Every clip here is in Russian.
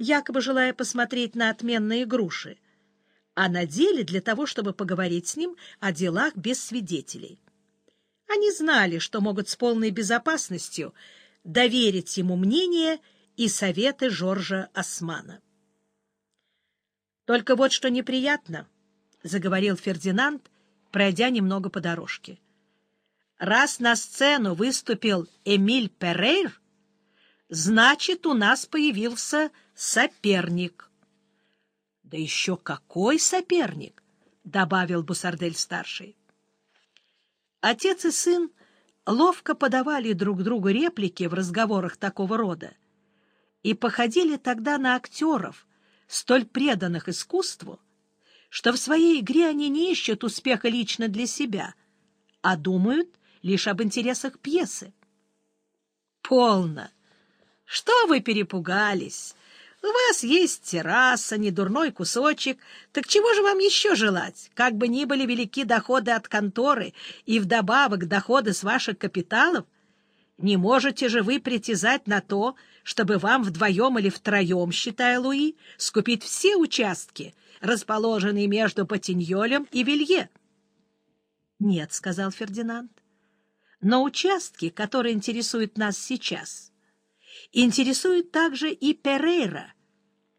якобы желая посмотреть на отменные груши, а на деле для того, чтобы поговорить с ним о делах без свидетелей. Они знали, что могут с полной безопасностью доверить ему мнение и советы Жоржа Османа. «Только вот что неприятно», — заговорил Фердинанд, пройдя немного по дорожке. «Раз на сцену выступил Эмиль Перейр, значит, у нас появился соперник». «Да еще какой соперник!» — добавил Бусардель-старший. Отец и сын ловко подавали друг другу реплики в разговорах такого рода и походили тогда на актеров, столь преданных искусству, что в своей игре они не ищут успеха лично для себя, а думают лишь об интересах пьесы. «Полно! Что вы перепугались? У вас есть терраса, недурной кусочек. Так чего же вам еще желать? Как бы ни были велики доходы от конторы и вдобавок доходы с ваших капиталов, не можете же вы притязать на то, чтобы вам вдвоем или втроем, считая Луи, скупить все участки, расположенные между Патиньолем и Вилье? — Нет, — сказал Фердинанд, — но участки, которые интересуют нас сейчас — интересует также и Перейра,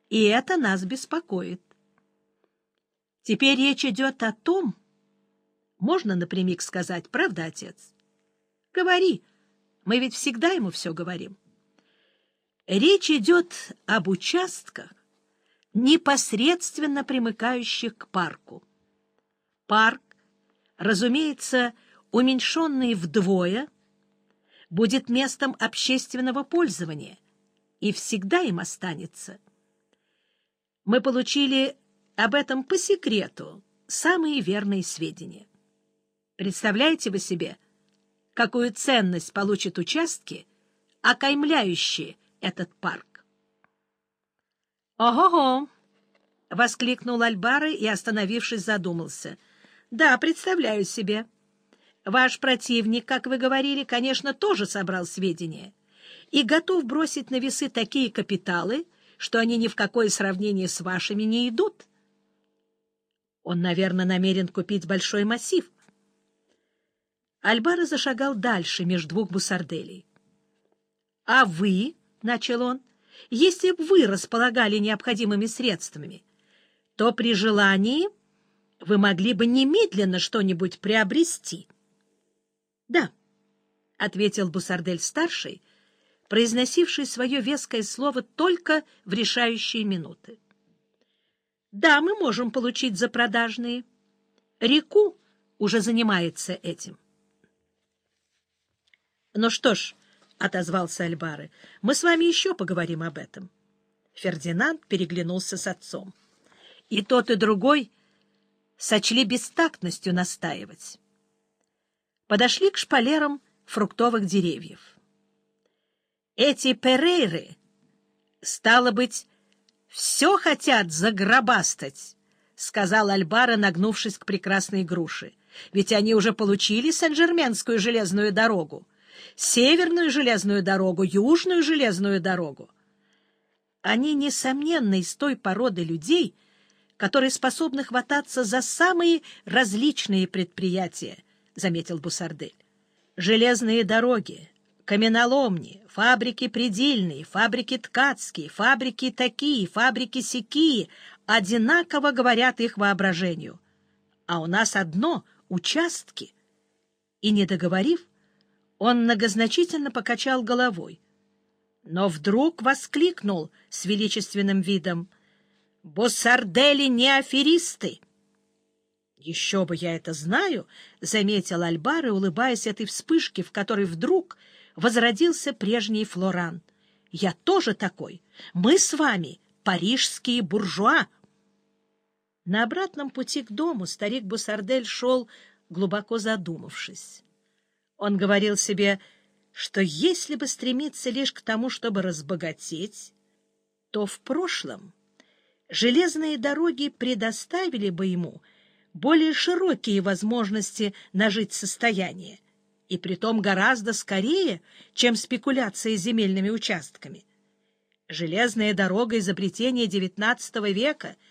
и это нас беспокоит. Теперь речь идет о том, можно напрямик сказать, правда, отец? Говори, мы ведь всегда ему все говорим. Речь идет об участках, непосредственно примыкающих к парку. Парк, разумеется, уменьшенный вдвое — будет местом общественного пользования и всегда им останется. Мы получили об этом по секрету самые верные сведения. Представляете вы себе, какую ценность получат участки, окаймляющие этот парк? «Ого-го!» — воскликнул Альбара и, остановившись, задумался. «Да, представляю себе». Ваш противник, как вы говорили, конечно, тоже собрал сведения и готов бросить на весы такие капиталы, что они ни в какое сравнение с вашими не идут. Он, наверное, намерен купить большой массив. Альбара зашагал дальше между двух бусарделей. — А вы, — начал он, — если бы вы располагали необходимыми средствами, то при желании вы могли бы немедленно что-нибудь приобрести. —— Да, — ответил Бусардель-старший, произносивший свое веское слово только в решающие минуты. — Да, мы можем получить за продажные. Реку уже занимается этим. — Ну что ж, — отозвался Альбары, — мы с вами еще поговорим об этом. Фердинанд переглянулся с отцом. И тот, и другой сочли бестактностью настаивать подошли к шпалерам фруктовых деревьев. Эти перейры, стало быть, все хотят загробастать, — сказал Альбара, нагнувшись к прекрасной груше. Ведь они уже получили Сен-Жерменскую железную дорогу, Северную железную дорогу, Южную железную дорогу. Они, несомненно, из той породы людей, которые способны хвататься за самые различные предприятия —— заметил Бусардель. «Железные дороги, каменоломни, фабрики предельные, фабрики ткацкие, фабрики такие, фабрики сякие одинаково говорят их воображению. А у нас одно — участки». И, не договорив, он многозначительно покачал головой. Но вдруг воскликнул с величественным видом «Бусардели не аферисты!» «Еще бы я это знаю!» — заметил Альбары, улыбаясь этой вспышке, в которой вдруг возродился прежний Флоран. «Я тоже такой! Мы с вами парижские буржуа!» На обратном пути к дому старик Бусардель шел, глубоко задумавшись. Он говорил себе, что если бы стремиться лишь к тому, чтобы разбогатеть, то в прошлом железные дороги предоставили бы ему — более широкие возможности нажить состояние, и притом гораздо скорее, чем спекуляция земельными участками. Железная дорога — изобретение XIX века —